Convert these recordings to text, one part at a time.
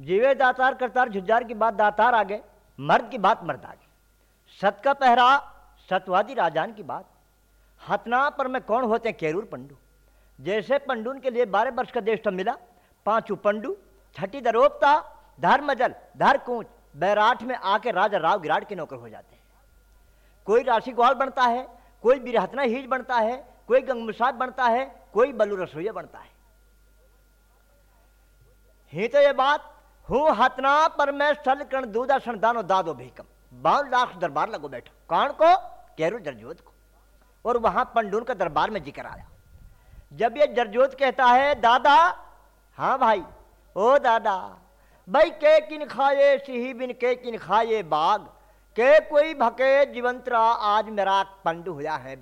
जीवे दातार, करतार झुज्जार की बात दातार आगे, मर्द की बात मर्द आ आगे। सत का पहरा, सतवादी राजान की बात। हतना पर में कौन होते हैं केरूर पंडू? जैसे पंडून के लिए बारह वर्ष का देश मिला, पांचू पंडू, छठी दरोपता, धर मजल, धर कूच बैराठ में आके राजा राव गिराट के नौकर हो जाते हैं। कोई राशि ग्वाल बनता है, कोई बिरहतना हीज बनता है, कोई गंगमुसाद बनता है, कोई बलू रसोईया बनता है। ही तो ये बात हूँ हतना पर मैं सल कण दूधा दानो दादो भीकम। बावन लाख दरबार लगो बैठो। कौन को? केरू जरजोत को। और वहाँ पंडून का दरबार में ज़िक्र आया। जब ये जरजोत कहता है, दादा हाँ भाई, ओ दादा, भाई के किन खाए सिही बिन के किन खाए बाग? के कोई भके जीवंतरा आज मेरा पंडू हुआ है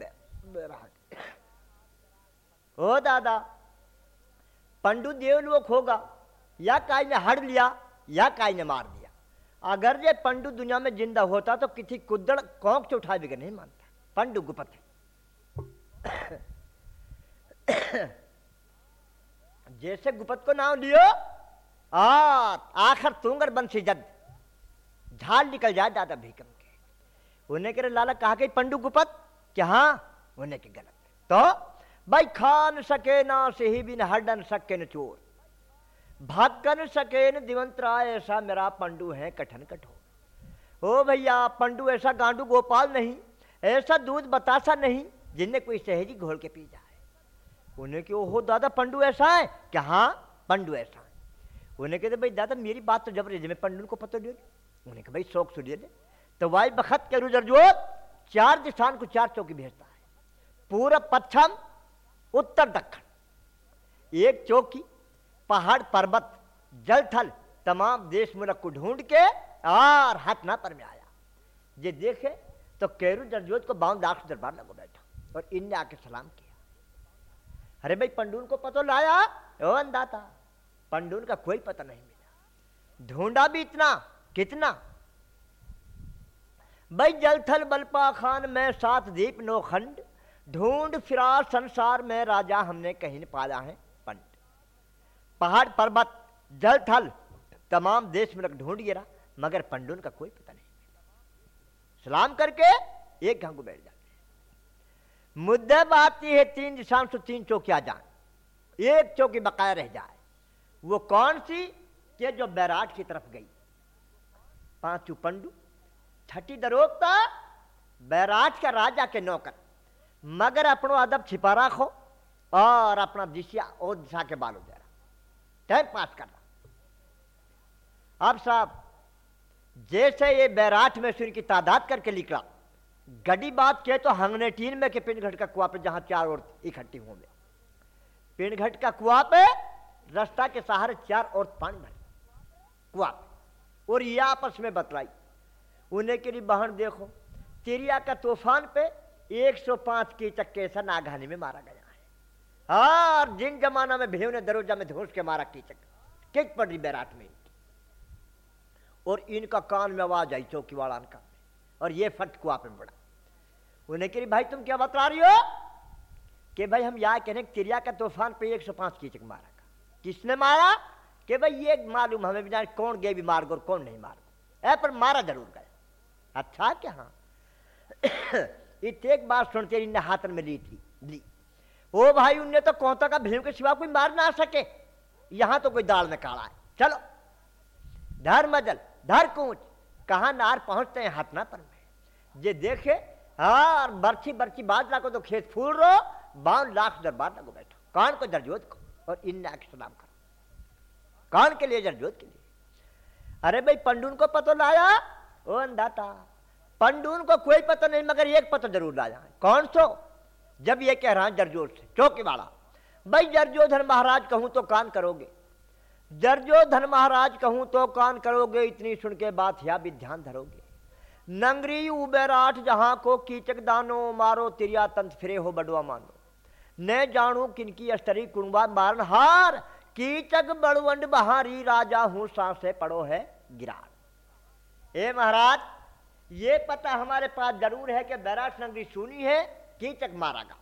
ओ दादा, पंडू देवलोक होगा या काई ने हड़ लिया, या काई ने मार दिया। अगर ये पंडू दुनिया में ज़िंदा होता तो किसी कुदड़ कौक से उठा भी नहीं मानता। पंडू गुपत जैसे गुपत को नाम लियो आखिर तुंगर बंसी जद। झाल निकल जाए दादा भीकम के। उन्हें के लाला कहा कि पंडू गुपत क्या हाँ उन्हें के गलत। तो भाई खान सके ना से ही बिन हडन सके न चोर। भागन सके न दिवंतरा, ऐसा मेरा पंडू है कठन कठोर। ओ भैया, पंडू ऐसा गांडू गोपाल नहीं, ऐसा दूध बतासा नहीं जिन्हें कोई सहेजी घोल के पी जाए। उन्हें कि ओहो दादा, पंडू ऐसा है? क्या हाँ पंडू ऐसा है। उन्हें कहते, भाई दादा, मेरी बात तो जब रही मैं पंडू को पता दे उन्हें कहा, भाई, शौक सुनिए दे तो वाई बखत के रुजर जो, चार दिशान को चार चौकी भेजता है। पूरा पश्चिम, उत्तर, दक्षिण। एक चौकी पहाड़, पर्वत जल थल तमाम देश मुल्क को ढूंढ के और हथना पर में आया। ये देखे तो केरू जरजोत को बावन दाख दरबार लगो बैठा और इनने आके सलाम किया। अरे भाई, पंडून को पता लाया? अंदाता पंडून का कोई पता नहीं मिला। ढूंढा भी इतना, कितना? भाई, जलथल बलपा खान में सात दीप नो खंड, ढूंढ फिरा संसार में राजा हमने कहीं पाया है। पहाड़, पर्वत, जल, थल, तमाम देश में ढूंढ गिरा मगर पंडून का कोई पता नहीं। सलाम करके एक घंगू बैठ जाते मुद्दे बात है, तीन दिशाओं से तीन चौकिया जान। एक चौकी बकाया रह जाए। वो कौन सी? के जो बैराट की तरफ़ गई। पांचू पंडू, छठी दरोगता बैराट का राजा के नौकर। मगर अपनो अदब छिपा रखो और अपना दिशा और दिशा के बालों जरा टाइम पास करना। अब साहब, जैसे ये बैराट में सूर्य की तादाद करके निकला गड़ी बात के तो हंगने टीन में के पिंडघट का कुआ पे जहाँ चार और इकट्ठी होंगे पिंडघट का कुआ पे रास्ता के सहारे चार और पानी भर। कुआ और ये आपस में बतलाई, उन्हें के लिए बहन देखो, चिड़िया का तूफ़ान पे 105 की चक्के से नागहानी में मारा गया। और जिन जमाना में भेव ने दरोजा में धोस के मारा, कीचक। किक पड़ी बैराट में और इनका कान में आवाज़ आई, चौकी वाला का और ये फट कुआ पे पड़ा उन्हें कही भाई, तुम क्या बता रही हो? कि भाई, हम यह कह रहे चिड़िया का तूफ़ान पे 105 कीचक मारा का किसने मारा? कि भाई, ये मालूम, हमें भी कौन गए भी मार गो कौन नहीं मार गो ऐ, पर मारा ज़रूर गया। अच्छा क्या हाँ। एक बात सुनते इनने हाथ में ली थी, ली। ओ भाई, उनने तो कौता का भीम के सिवा कोई मार ना सके। यहाँ तो कोई दाल में काड़ा है। चलो, धर मजल, धर कूच। कहा नार पहुँचते हैं हथना पर में। ये देखे हाँ बर्ची बर्ची बाज को तो खेत फूल रो, बावन लाख दरबार लगो बैठो। कौन को जरजोत को और इन आके सलाम करो। कौन के लिए जरजोत के लिए। अरे भाई, पंडून को पतो लाया? ओ अंदाता पंडून को कोई पता नहीं, मगर एक पता ज़रूर लाया कौन सो? जब ये कह रहा है जरजोत से, चौकी वाला, भाई जरजोधन महाराज कहूँ तो कान करोगे? जरजोधन महाराज कहूँ तो कान करोगे? इतनी सुन के बात या भी ध्यान धरोगे? नंगरी उबेराठ जहाँ को कीचक दानो मारो, तिरिया तंत फिरे हो बडुआ मानो। न जानू किनकी अस्तरी कुणबा मारन हार? कीचक बड़वंड बहारी राजा हूँ, सांसे पड़ो है गिरार ए महाराज, ये पता हमारे पास ज़रूर है कि बैराट नगरी सुनी है कीचक मारागा।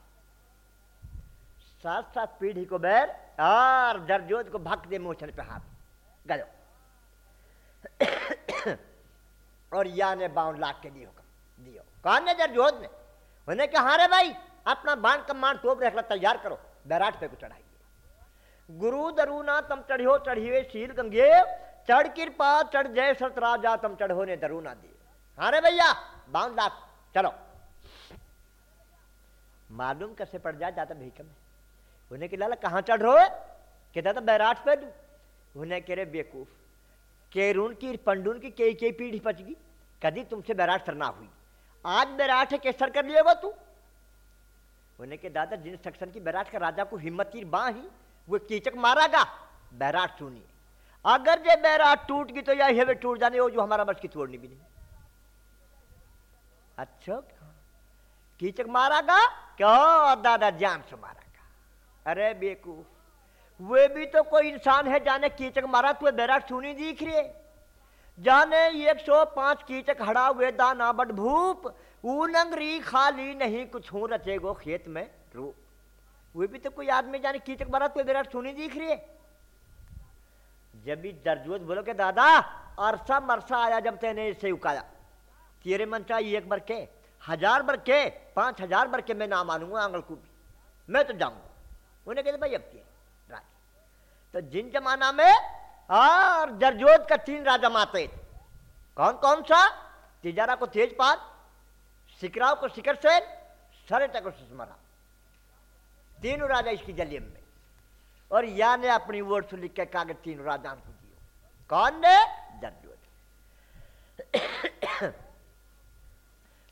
सात सात पीढ़ी को बैर और जरजोत को भक्त दे मोचन पे हाथ। गयो। और या ने बावन लाख के दियो दियो। कौन ने जर जोत ने? उन्हें कहा हाँ रे भाई, अपना बाण कमान तोप रखला तैयार करो, बैराट पे को चढ़ाइए। गुरु दरुना तम चढ़ियो, चढ़िए शील गंगे, चढ़ कृपा, चढ़ जय सत राजा तम चढ़ो ने दरुना दिए। हाँ रे भैया, बावन लाख। चलो। मालूम कैसे पड़ जाए जाता भीकम में उन्हें कि, लाला, कहाँ चढ़ रहे कहता था बैराट पे उन्हें कह रहे, बेवकूफ़, केरून की, पंडून की, कई कई पीढ़ी पच गई। कभी तुमसे बैराट सरना हुई। आज बैराट है, केसर कर लिएगा तू। उन्हें के दादा, जिन सेक्शन की बैराट का राजा को हिम्मत की बाँ ही, वो कीचक मारागा। बैराट सुनी अगर जे बैराट टूट गई तो या हेवे टूट जाने, वो जो हमारा बस की तोड़नी भी नहीं। अच्छा कीचक मारागा? क्यों? दादा जान से मारागा। अरे बेकूफ, वे भी तो कोई इंसान है जाने कीचक मारा तू बैराट सुनी दिख रही। जाने एक सौ पाँच कीचक हड़ा हुए दाना बट भूप ऊनंगरी खाली नहीं, कुछ हूँ रचेगो खेत में रूप। वे भी तो कोई आदमी जाने कीचक मारा तू बैराट सुनी दिख रही। जब भी दर्जोत बोलो के दादा, अरसा मरसा आया जब तेने इसे उकाया तेरे मन चाहिए एक बार के हज़ार बर के पाँच हज़ार बर के मैं ना मानूँगा, आंगल को भी मैं तो जाऊँगा। उन्हें कहते, भाई, अब तेरे राज। तो जिन जमाना में और जरजोत का तीन राजा माते कौन कौन सा? तिजारा को तेजपाल, सिकराव को शिकर सेन, सरेटा को सुषमरा। तीनों राजा इसकी जलियम में। और या ने अपनी वोट से लिख के कागज़ तीनों राजा को दियो कौन ने जरजोत।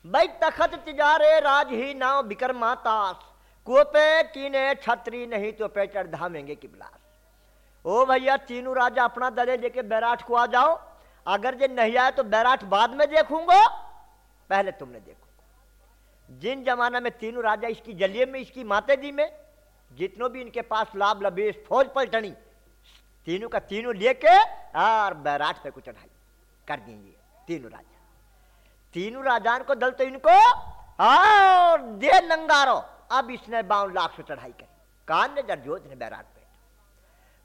भाई तखत तिजारे राज ही नाव बिकरमा तास कुपे कीने छतरी नहीं तो पे चढ़ धामेंगे कि बिलास ओ भैया तीनों राजा, अपना दले लेके बैराट को आ जाओ। अगर जे नहीं आए तो बैराट बाद में देखूँगा। पहले तुमने देखो। जिन जमाना में तीनों राजा इसकी जलिए में, इसकी माते दी में, जितनों भी इनके पास लाभ लबेश फौज पलटनी तीनों का तीनों लेके और बैराट पे को चढ़ाई कर देंगे। तीनों राजा। तीनों राजान को दल तो इनको, और दे नंगारो। अब इसने बावन लाख से चढ़ाई करी। कान ने जरजोत ने बैराट पे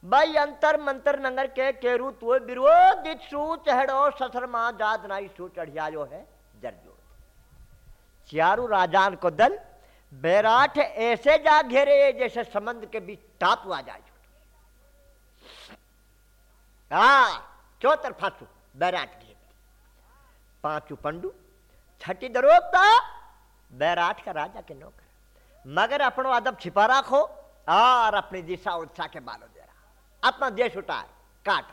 भाई अंतर मंतर नंगर के केरू तो विरोधित सू ससर माँ जात नाई सू चढ़िया जो है जरजोत चारू राजान को दल, बैराठ ऐसे जा घेरे जैसे समंद के बीच टापू आ जाए हाँ चौतरफा सु बैराट घेर। पांचू पंडू, छठी दरोगता बैराट का राजा के नौकर। मगर अपनो अदब छिपा रखो और अपनी दिशा उत्साह के बालों दे रहा। अपना देश उठाए, काट।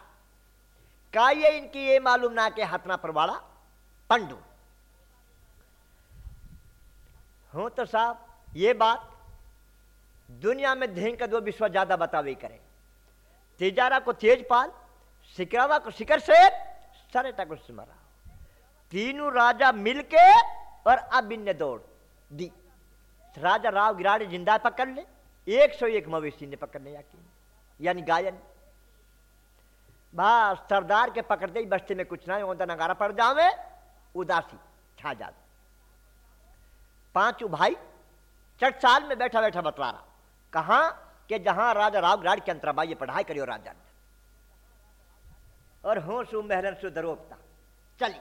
का ये इनकी ये मालूम ना के हथना परवाड़ा पंडू। हूँ तो साहब, ये बात दुनिया में धेन का दो विश्व ज़्यादा बतावे करे। तेजारा को तेजपाल, सिकरावा को शिकर से सरेटा को सिमरा। तीनों राजा मिलके और अब इनने दौड़ दी। राजा राव गिराड़ी ज़िंदा पकड़ ले, एक सौ एक मवेशी ने पकड़ने यकीन यानी गायन। बस सरदार के पकड़ते ही बस्ते में कुछ ना होता नगारा पड़ जावे, उदासी छा जा पाँचों भाई चट साल में बैठा बैठा बतला रहा कहा कि जहाँ राजा राव गिराड़ के अंतराबा ये पढ़ाई करियो राजा ने। और हो सु महरन सु दरोगता, चली।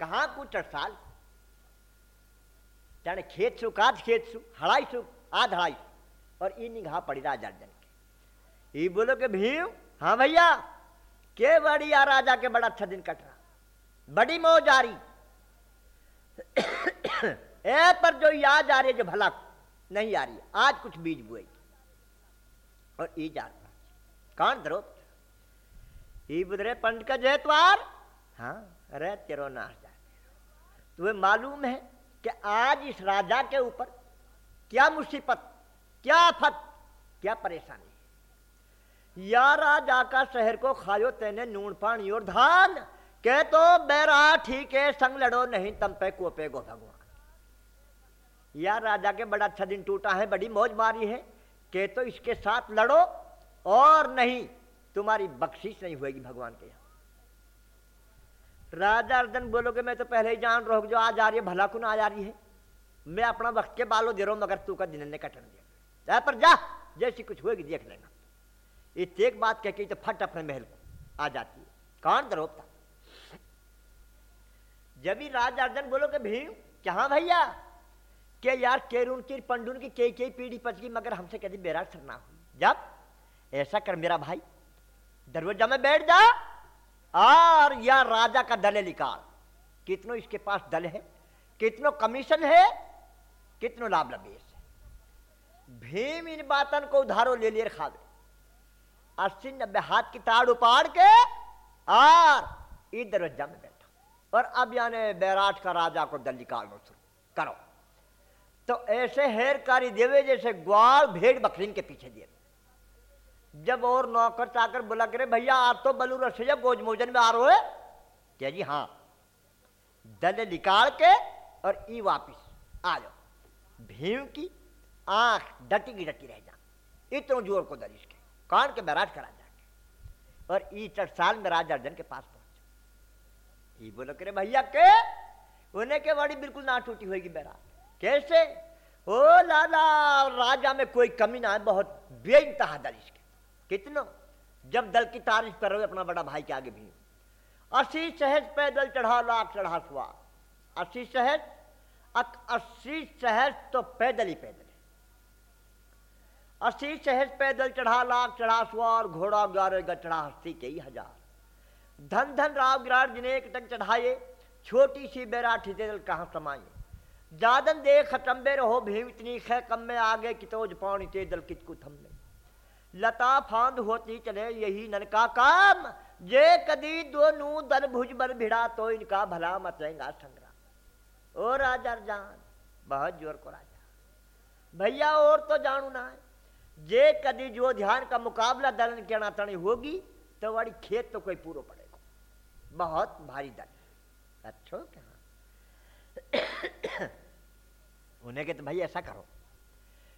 कहाँ को चटसाल जाने खेत सु, काद खेत सु, हड़ाई सु, आध हड़ाई और ई निगाह पड़ी राजा जन के। ई बोलो के भीम हाँ भैया, के बड़ी आ राजा के बड़ा अच्छा दिन कट रहा बड़ी मौज आ रही। ए, पर जो याद आ रही है, जो भला नहीं आ रही आज कुछ बीज बुए। और ई जा रहा कौन धरो ई बुधरे पंड का जयतवार हाँ अरे तेरो नाश तुम्हें मालूम है कि आज इस राजा के ऊपर क्या मुसीबत, क्या आफत, क्या परेशानी या राजा का शहर को खायो तेने नून, पानी और धान के तो बेरा बैराठी है संग लड़ो, नहीं तम पे कोपे गो भगवान। या राजा के बड़ा अच्छा दिन टूटा है, बड़ी मौज मारी है के तो इसके साथ लड़ो, और नहीं, तुम्हारी बख्शिश नहीं होगी भगवान के यहाँ। राजा अर्जन बोलोगे, मैं तो पहले ही जान रहा जो, आज आ रही है, भला कुन आ जा रही है? मैं अपना वक्त के बालों दे रहा हूँ मगर तू का दिन ने कटन दिया। पर जा, जैसी कुछ होगी देख लेना। एक बात कह के तो फट अपने महल को, आ जाती है। कौन दरोपता जब भी राज अर्जन बोलो कि भीम, कहाँ भैया? के यार केरून की, पंडून की कई कई पीढ़ी पच गई मगर हमसे कभी बेरा सरना हुई। जब ऐसा कर मेरा भाई। दरवाज़ा में बैठ जा। और या राजा का दल निकाल कितनो इसके पास दल है? कितनो कमीशन है? कितनो लाभ लबेश है? भीम इन बातन को उधारो ले लिए खावे अस्सी नब्बे हाथ की ताड़ उपाड़ के और इस दरवाज़ा में बैठा। और अब यानी बैराट का राजा को दल निकालना शुरू। करो। तो ऐसे हेर हेरकारी देवे जैसे ग्वाल भेड़ बकरीन के पीछे दिए। जब और नौकर चाकर बोला करे भैया, आप तो बलू रसैया गोज मोजन में आ रहे हो क्या जी हाँ। दल निकाल के और ई वापिस आ जाओ। भीम की आँख डटी की डटी रह जा। इतनो ज़ोर को दलिश के कान के बैराज करा जाके और ई साल में राज अर्जन के पास पहुँचे ई बोलो करे भैया, के? उन्हें के बड़ी बिल्कुल ना टूटी होगी बैराज कैसे? ओ, लाला, राजा में कोई कमी ना है, बहुत बेइंतहा दलिश के। कितनो? जब दल की तारीफ़ कर रहे अपना बड़ा भाई के आगे भी अस्सी सहज पैदल चढ़ा, लाख चढ़ा सुआ। अस्सी सहज अस्सी सहज तो पैदल ही पैदल अस्सी सहज पैदल चढ़ा, लाख चढ़ा सुआ और घोड़ा ग्यारह चढ़ा हस्ती के ही हज़ार। धन धन राव गिराट जिन्हें एक तक चढ़ाए, छोटी सी बैराठी दल कहाँ समाये जादन दे खटम्बे रहो, भीम इतनी खे कम में आगे, कितोज पानी ते दल कितकु थम में। लता फांद होती चले, यही नन का काम। जे कदी दो नू दल भुज बल भिड़ा तो इनका भला मचेगा संग्राम ओ राजा जान, बहुत ज़ोर को राजा। भैया, और तो जानू ना जे कदी जो ध्यान का मुकाबला दलन के तणी होगी तो वाड़ी खेत तो कोई पूरा पड़ेगा। बहुत भारी दल। अच्छो, क्या? उन्हें के तो भाई ऐसा करो।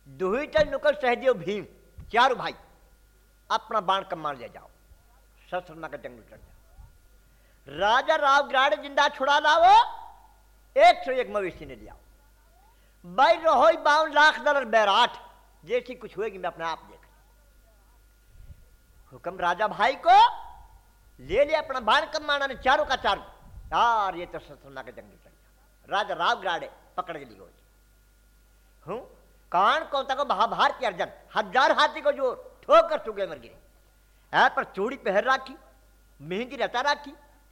दुही चल नुकल सहदेव भीम। चारों भाई, अपना बाण कमान ले जाओ। शस्त्रमा का जंगल चढ़ जाओ। राजा राव ग्राड़ ज़िंदा छुड़ा लाओ, एक सौ एक मवेशी ने लिया। भाई रहो बावन लाख डॉलर बैराट, जैसी कुछ होगी मैं अपने आप देख हुक्म राजा भाई को, ले लिया अपना बाण कम कमाना ने चारों का चारों। यार, ये तो शस्त्रमा का जंगल चढ़ जाओ। राजा राव ग्राड़े पकड़ के लिए हूँ? कान को महाभारत अर्जन, हज़ार हाथी को ज़ोर, ठोकर चुके मर गिरे है पर चूड़ी पहन राखी, मेहंदी रचा राखी,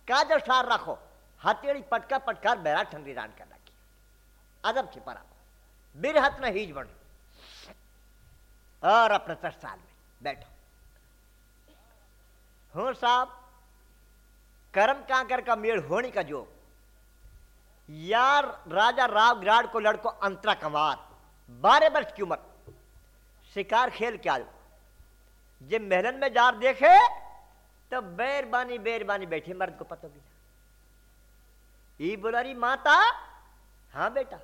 काजल सार रखो हथेड़ी पटका पटकार बैरा ठंडी रान कर राखी। अदब छिपा रखो बिर हाथ में हीज बढ़ी और अपने साल में, बैठो। हो साहब, कर्म कांकर का मेड़ होने का जो यार राजा राव गिराड़ को लड़को अंतरा कंवार। बारह वर्ष की उम्र। शिकार खेल क्या जब महलन में जार देखे तो बैरबानी बैरबानी बैठे मर्द को पता भी बोला रही माता हाँ बेटा,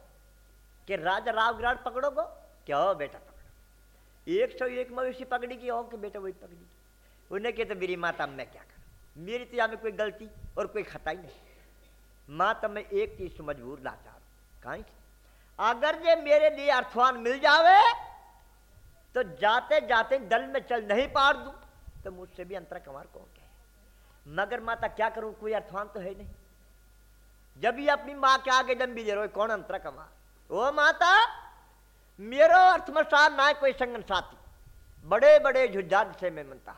कि राजा राव गिराड़ पकड़ोगो? क्या हो बेटा पकड़ो एक सौ एक मवेशी पकड़ी की हो कि बेटा वही पकड़ी की? उन्हें कहते तो मेरी माता मैं क्या करूँ? मेरी तो में कोई गलती और कोई खता ही नहीं। माता, मैं एक चीज़ से मजबूर, लाचार कहीं अगर ये मेरे लिए अर्थवान मिल जावे तो जाते जाते दल में चल नहीं पार दू तो मुझसे भी अंतरा कमार कौन कहे? मगर माता, क्या करूँ? कोई अर्थवान तो है नहीं। जब ये अपनी माँ के आगे जम भी दे रहे कौन अंतरा कमार ओ माता, मेरो अर्थमसार ना कोई संगन साथी। बड़े बड़े झुझार से मैं मनता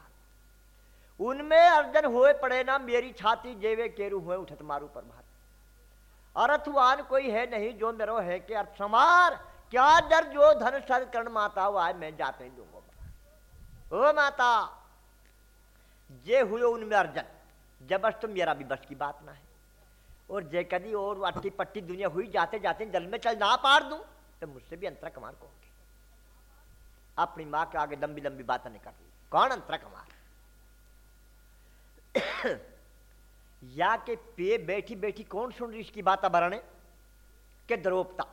उनमें अर्जन हुए पड़े ना, मेरी छाती जेवे केरू हुए उठत मारू पर भात अर्थवान कोई है नहीं जो मेरो है कि अर्थ समार क्या डर जो धन सर कर्ण माता हुआ मैं जाते ही दूँगा। ओ माता, जे हुए उनमें अर्जन जब बस तो मेरा भी बस की बात ना है। और जे कदी और अट्टी पट्टी दुनिया हुई जाते जाते जल में चल ना पार दूँ तो मुझसे भी अंतरा कमार कहोगे अपनी माँ के आगे लंबी लंबी बातें नहीं कर रही कौन अंतरा कमार या के पे बैठी बैठी कौन सुन रही इसकी बात बरने के द्रोपता।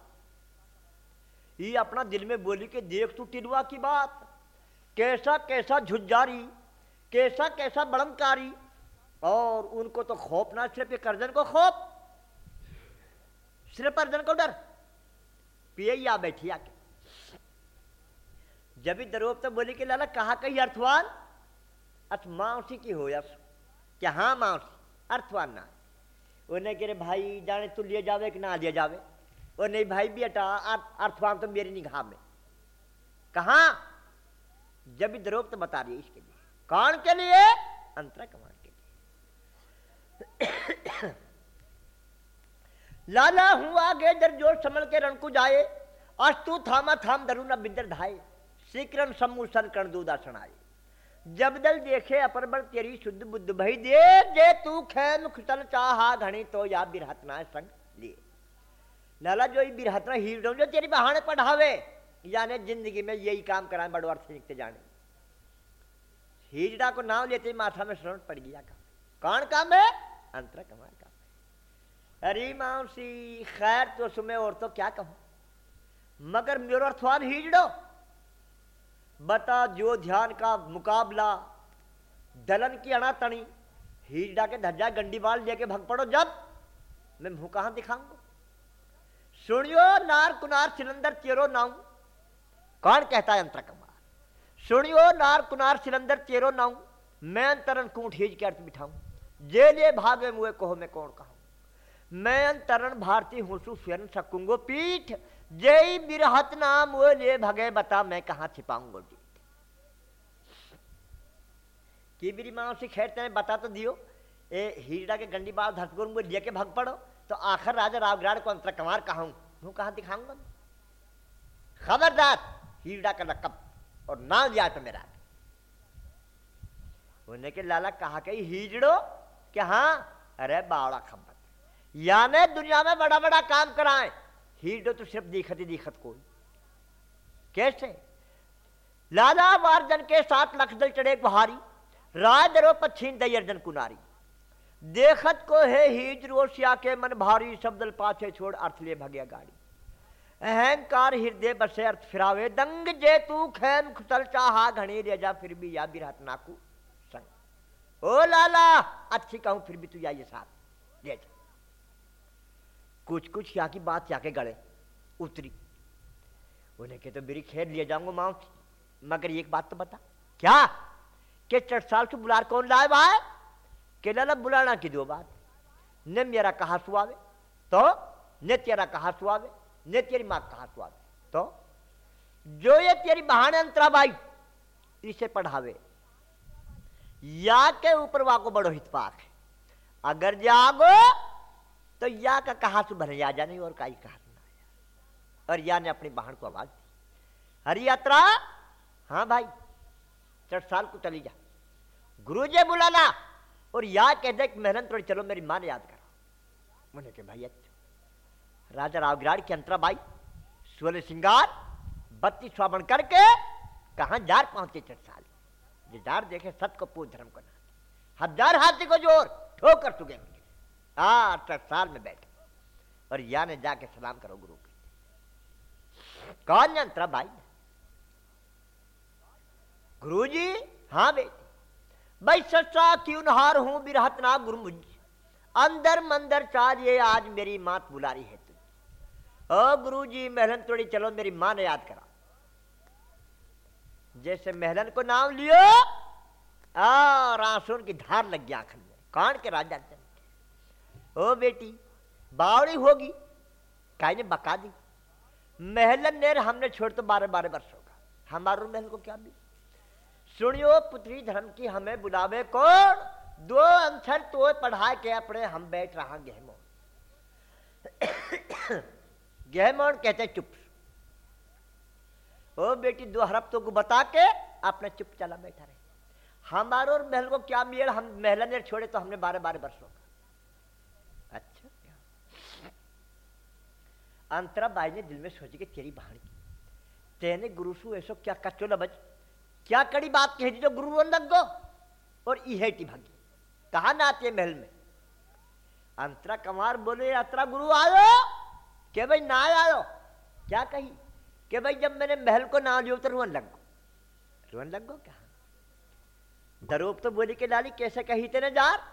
ये अपना दिल में बोली कि देख तू टिलवा की बात। कैसा कैसा झुज्जारी कैसा कैसा बड़मकारी और उनको तो खौफ ना, सिर्फ़ एक अर्जन को खौफ सिर्फ़ अर्जन को डर। पिए या बैठी आके। जब ही दरोप तो बोली कि लाला, कहा कही अर्थवान? अथ माउसी की हो या क्या हाँ माउसी अर्थवान। ना उन्हें कह रहे, भाई, जाने तू लिए जावे कि ना लिए जावे? और नहीं, भाई भी हटा अर्थवान तो मेरी निगाह में कहा? जब द्रोप तो बता रही इसके लिए। कौन के लिए? अंतरा कमान के लिए। लाला हूँ आगे दर ज़ोर समल के रण को जाए। अस्तु थामा थाम दरू न बिंदर धाए। शीक्रम समूह सन कर्ण दूदासन आए। जब दल देखे अपर बल तेरी शुद्ध बुद्ध भई दे, जे तू खैम खुतल चाहा घणी तो या बिरहतना संग लिए लाला जो बिरहतना हीरो जो तेरी बहाने पढ़ावे, यानी ज़िंदगी में यही काम कराए, बड़ो अर्थ लिखते जाने। हिजड़ा को नाम लेते माथा में श्रवण पड़ गया काम। कौन काम है? अंतर कमाल काम अरे माउसी खैर तो सुमे और तो क्या कहूँ? मगर मेरो अर्थवान हिजड़ो। बता जो ध्यान का मुकाबला। दलन की अना तणी हिजड़ा के धज्जा गंडी बाल लेके भग पड़ो जब। मैं मुँह कहाँ दिखाऊँगा? सुनियो, नार कुनार सिलंदर चेरो नाऊ। कौन कहता है अंतर कमार सुनियो, नार कुनार सिलंदर चेरो नाऊ। मैं अंतरन कूट हिज के अर्थ बिठाऊं। जे ले भागे मुए कहो मैं कौन कहूँ? मैं अंतरण भारती हूँ सु स्वयं सकूंगो पीठ। जय बिरहत नाम वो ले भगे बता, मैं कहा छिपाऊंगो जी की बिरी माओ से खेरते हैं बता तो दियो, ए, हीरा के गंडी बाल धसगुर मुझे लेके भाग पड़ो तो आखिर राजा रावग्राड़ को अंतर कमार कहूँ हूँ? कहा दिखाऊँगा खबरदार, हीरा का लकब और ना लिया तो मेरा। उन्हें के लाला कहा कही, हीजड़ो कि हाँ? अरे बावड़ा खबर याने दुनिया में बड़ा बड़ा काम कराए। हीडो तो सिर्फ़ दिखत ही दिखत कोई। कैसे? लाला वारजन के साथ लखदल चढ़े बहारी दरो पच्छीन दयर्जन कुनारी। देखत को है हीज रोशिया के मन भारी, शब्दल पाछे छोड़ अर्थ ले भगे गाड़ी। अहंकार हृदय बसे अर्थ फिरावे, दंग जे तू खैन खुतल चाहा घनी ले जा फिर भी या बिरहत नाकू। संग। ओ लाला, अच्छी कहूँ फिर भी तू ये साथ। ले जा। कुछ कुछ यहाँ की बात जाके गड़े, उतरी। उन्हें के तो मेरी खेर लिए जाऊँगा माँ, मगर एक बात तो बता। क्या? के चटसाल से बुलार कौन लाए भाई के लाला बुलाना की दो बात। ने मेरा कहा सुआवे तो ने तेरा कहा सुआवे ने तेरी माँ कहा सुआवे तो जो ये तेरी बहाने अंतरा भाई, इसे पढ़ावे। या के ऊपर वाको बड़ो हितपाक है। अगर जागो तो या का कहा सु भर या नहीं, और का ही कहा और या ने अपनी बहन को आवाज़ दी। हरी यात्रा हाँ भाई चट साल को चली जा। गुरु जी बुलाना, और या कह दे कि मेहनत थोड़ी, चलो मेरी माँ ने याद करो। मैंने कहा, भाई अच्छा। राजा रावगिराड़ की अंतरा बाई सोले सिंगार, बत्ती स्वावन करके कहा जार पहुँचे चटसाल जिदार देखे, सत को पूछ धर्म को ना हज़ार हाथी को ज़ोर, ठोकर सुगे साल में बैठे। और या ने जाके सलाम करो गुरु के कौन यंत्र भाई? गुरु जी हाँ बेटे। भाई सच्चा क्यों नहार हूँ बिरहत ना गुरु मुझ। अंदर मंदर चार, ये आज मेरी मात बुला रही है तुझ। ओ गुरु जी महलन थोड़ी चलो, मेरी माँ ने याद करा। जैसे महलन को नाम लियो, आ रासुर की धार लग गया आखिर में। कौन के राजा ओ बेटी, बावड़ी होगी। काई ने बका दी। महलन ने हमने छोड़ तो बारह बारह वर्ष होगा। हमारो महल को क्या भी सुनियो, पुत्री धर्म की हमें बुलावे कौन? दो अंशर तो पढ़ा के अपने हम बैठ रहा गहमोन। गहमोन कहते, चुप ओ बेटी, दो हरफ्तों को बता के अपने चुप चला बैठा रहे। हमारो महल को क्या मेल? हम महल ने छोड़े तो हमने बारह बारह वर्षों का अच्छा अंतरा बाई ने दिल में सोची कि तेरी की। तेने गुरु सु ऐसो क्या कच्चो लबज क्या कड़ी बात कह दी जो गुरु लग गो? और इहेटी भागी। कहा ना आते महल में? अंतरा कमार बोले अंतरा गुरु आयो? के भाई ना आयो? क्या कही? कि भाई जब मैंने महल को ना लियो तो रुअन लग गो। रुअन लग गो क्या? दरोप तो बोली के लाली, कैसे कही तेने जार?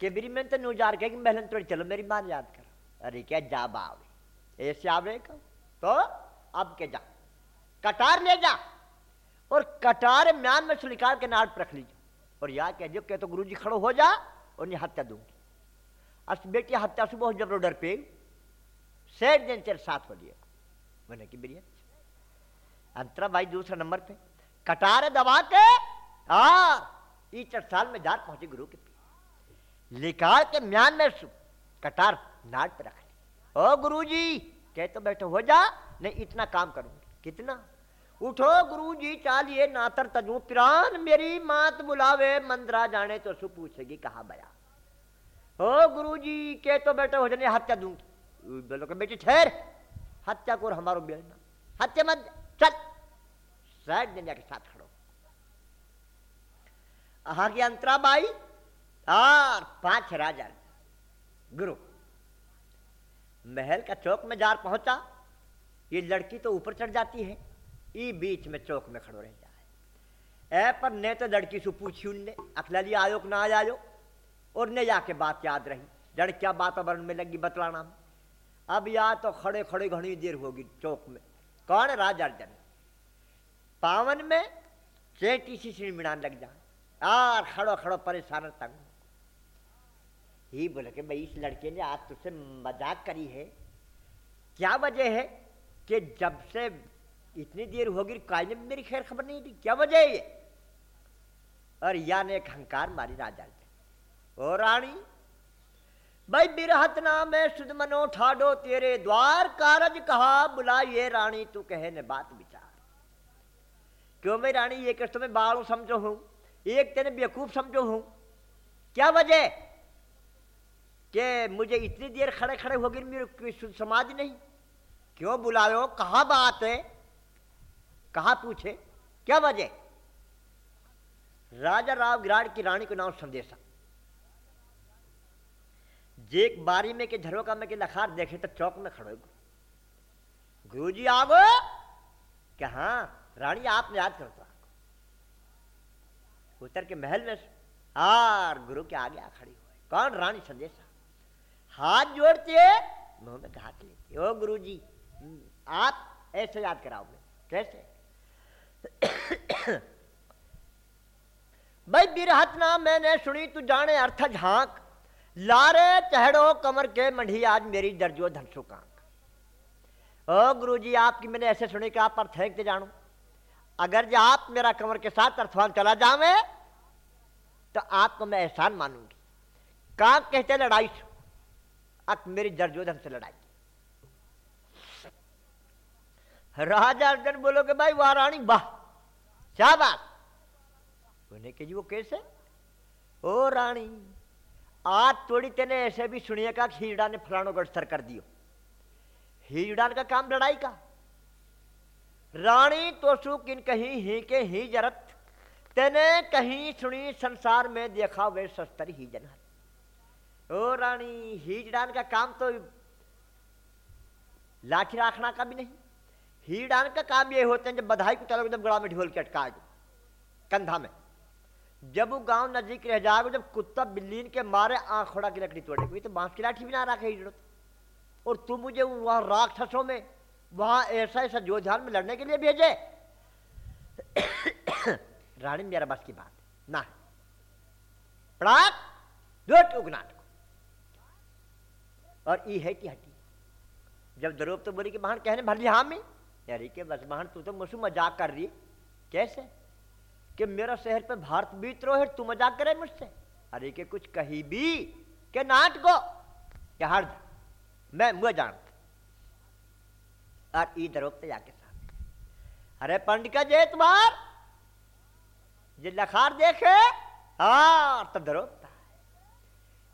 के मेरी मैंने तो नो जार कह महलन थोड़ी चलो, मेरी मान याद कर। अरे क्या जा बावे ऐसे आवे कहो तो अब के जा। कटार ले जा और कटार म्यान में से निकाल के नाट रख लीजिए और या कह जो कह तो गुरु जी खड़ो हो जा और नहीं हत्या दूँगी। अस बेटी हत्या सुबह जब डर पे सेठ दिन तेरे साथ हो लिया मैंने की बिरिया अंतरा भाई दूसरा नंबर पे कटार दबा के ईचर साल में जार पहुँचे गुरु के लिकार के म्यान में सु कटार नाट पे रख ओ गुरु जी कह तो बैठो, हो जा, नहीं इतना काम करूँगी। कितना? उठो गुरु जी चालिए नातर तजू, पिरान मेरी मात बुलावे, मंदरा जाने तो सु पूछेगी कहा बया? ओ गुरु जी के तो बेटे हो जाने हत्या दूँगी। बोलो के बेटे, ठहर, हत्या को हमारो बेलना हत्या मत, चल, साइड दुनिया के साथ खड़ो। अहा की और पाँच राजा गुरु महल का चौक में जार पहुँचा, ये लड़की तो ऊपर चढ़ जाती है, ई बीच में चौक में खड़ो रह जाए। ए पर ने तो लड़की से पूछी उनने अखलाली आयो कि ना आयो और ने जाके बात याद रही। जड़ क्या वातावरण में लगी बतलाना? में अब या तो खड़े खड़े घनी देर होगी चौक में। कौन राजा अर्जन? पावन में चेटी सी सीढ़ी मिड़ान लग जाए आर खड़ो खड़ो परेशान तंग। ही बोले कि भाई, इस लड़के ने आज तुझसे मज़ाक करी है। क्या वजह है कि जब से इतनी देर होगी काय ने मेरी खैर खबर नहीं थी? क्या वजह है ये? और या ने एक हंकार मारी राजा ओ रानी, भाई, बिरहत नाम है सुध मनो ठाडो, तेरे द्वार कारज कहा बुला ये रानी, तू कहे ने बात विचार। क्यों मैं रानी, ये कष्ट में बाड़ो समझो हूँ, एक तेने बेवकूफ़ समझो हूँ। क्या वजह कि मुझे इतनी देर खड़े खड़े हो गई मेरे समाज नहीं। क्यों बुलायो? कहा बात है? कहा पूछे? क्या वजह? राजा राव गिराड़ की रानी को नाम संदेशा। जेक बारी में के झरोका में के लखार देखे तो चौक में खड़ो गुरु जी आ आगो क्या हाँ रानी आपने याद करता उतर के महल में आर गुरु के आगे आ खड़ी हुई। कौन रानी संदेशा? हाथ जोड़ते मुँह में हाथ लेते ओ गुरु जी आप ऐसे याद कराओगे, कैसे? भाई बिरहत ना मैंने सुनी, तू जाने अर्थ झाँक। लारे चहड़ो कमर के मढ़ी, आज मेरी दर्जो धनसो कांक। ओ गुरु जी आपकी मैंने ऐसे सुनी कि आप अर्थ के जानो। अगर जो आप मेरा कमर के साथ अर्थवान चला जावे तो आपको मैं एहसान मानूँगी। कांक कहते लड़ाई से। अब मेरी दर्जोधन से लड़ाई। राजा अर्जन बोलो कि भाई, वाह रानी, वाह, क्या बात। उन्हें कि जी वो कैसे? ओ रानी, आज थोड़ी तेने ऐसे भी सुनिए का हीड़ा ने फलानो गढ़ सर कर दियो। हीड़ान का काम लड़ाई का। रानी तो सु किन कहीं ही के ही जरत, तेने कहीं सुनी संसार में देखा वे सस्तर ही जन ओ रानी, हीजड़ान का काम तो लाठी राखना का भी नहीं। हीड़ान का काम ये होते हैं जब बधाई को चलो एकदम गड़ा में ढोल के अटका दो कंधा में। जब वो गाँव नज़दीक रह जाएगा जब कुत्ता बिल्लीन के मारे आँख खोड़ा की लकड़ी तोड़े तो बाँस की लाठी भी ना रखे हीजड़ो और तू मुझे वहाँ राक्षसों में, वहाँ ऐसा ऐसा जोधान में लड़ने के लिए भेजे। रानी, मेरा बस की बात ना पड़ाक दो टूकनाट और ई है कि हटी। जब दरोब तो बोली कि बहन कहने भर हाँ में। यारी के बस बहन तू तो मुझसे मज़ाक कर रही। कैसे? कि मेरा शहर पे भारत बीत रो है, तू मज़ाक करे मुझसे। अरे के कुछ कही भी के नाट को क्या हर मैं मुझे जान। और ई दरोब तो जाके साथ। अरे पंडिका जय तुम्हार। जे लखार देखे। हाँ तो दरोबता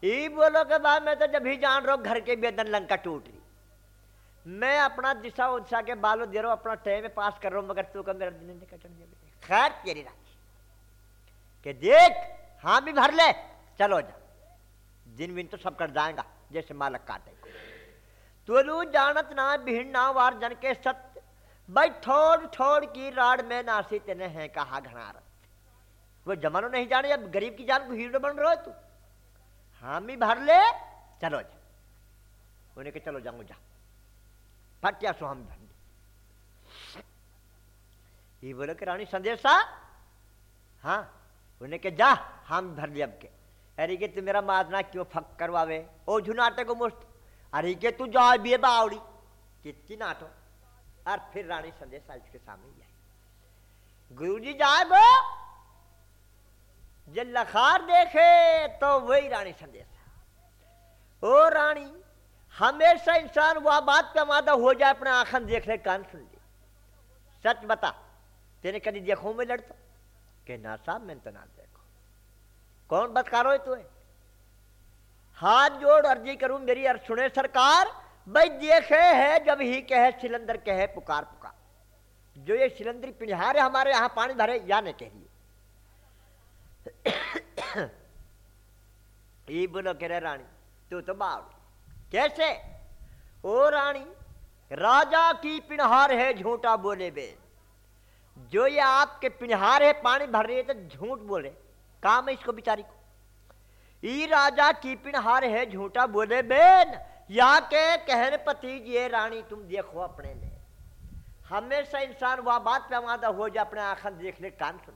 ई बोलो के बाद मैं तो जब ही जान रहा घर के बेदन लंका टूट रही। मैं अपना दिशा उदिशा के बालों दे रहा अपना टाइम पास कर रहा मगर तू का मेरा दिन कटन खैर, तेरी राखी। के देख हाँ भी भर ले, चलो जा। दिन बिन तो सब कर जाएगा, जैसे मालक काटे तुलू जानत ना भिन्न ना वार, जन के सत्य भाई ठोड़ ठोड़ की राड में नासी, तेने है कहा घना घनार वो जमानो नहीं जाने, अब गरीब की जान को हीरो बन रहा तू। हामी भर ले चलो जा। उन्हें के चलो जाऊँगा जा। फटिया सो हम भर ये बोले कि, रानी, संदेशा हाँ। उन्हें के जा, हम भर लिया अब के। अरे के तू मेरा माजना क्यों फक करवावे? ओ झुनाटे को मुस्त अरे के तू जा भी बावड़ी। कितनी नाटो। और फिर रानी, संदेशा इसके सामने आई। गुरु जी जागो जे लखार देखे तो वही रानी संदेशा ओ रानी, हमेशा इंसान वह बात का मादा हो जाए, अपने आखन देख ले कान सुन ले। सच बता, तेने कभी देखो में लड़ता? के ना साहब, मैंने तो ना देखो। कौन बतकारो है? तुए हाथ जोड़ अर्जी करूँ, मेरी अर्ज़ सुने सरकार, भाई देखे है, जब ही कहे, सिलेंडर कहे, पुकार पुकार। जो ये सिलेंडर पिढ़ारे हमारे यहाँ पानी भरे, या नहीं कह रही ये बोलो कह रहे रानी तू तो बावड़ी कैसे ओ रानी राजा की पिनहार है झूठा बोले बे जो ये आपके पिनहार है पानी भर रही है तो झूठ बोले काम है इसको बिचारी को ई राजा की पिनहार है झूठा बोले बेन या के कहन पति ये रानी तुम देखो अपने ने हमेशा इंसान वह बात पे हो जाए अपने आंखन देख ले कान सुन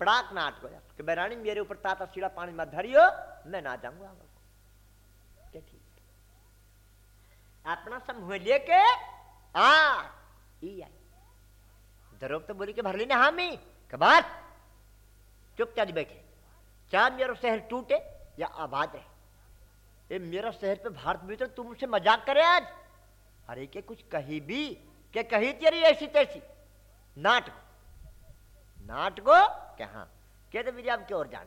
पड़ाक नाट को कि रानी मेरे ऊपर ताता सीढ़ा पानी मत धरियो, मैं ना जाऊँगा क्या अपना समूह लेके, आ, ई आई। दरोग तो बोली के भर लेने हामी कबार। चुपचाप बैठे। चाहे मेरा शहर टूटे या आबाद रहे ये मेरा शहर पे भारत भीतर तुम मुझसे मज़ाक करे आज? अरे के कुछ कही भी, के कही तेरी ऐसी तैसी? नाटको। नाटको क्या हाँ के तो मेरी आप की ओर जान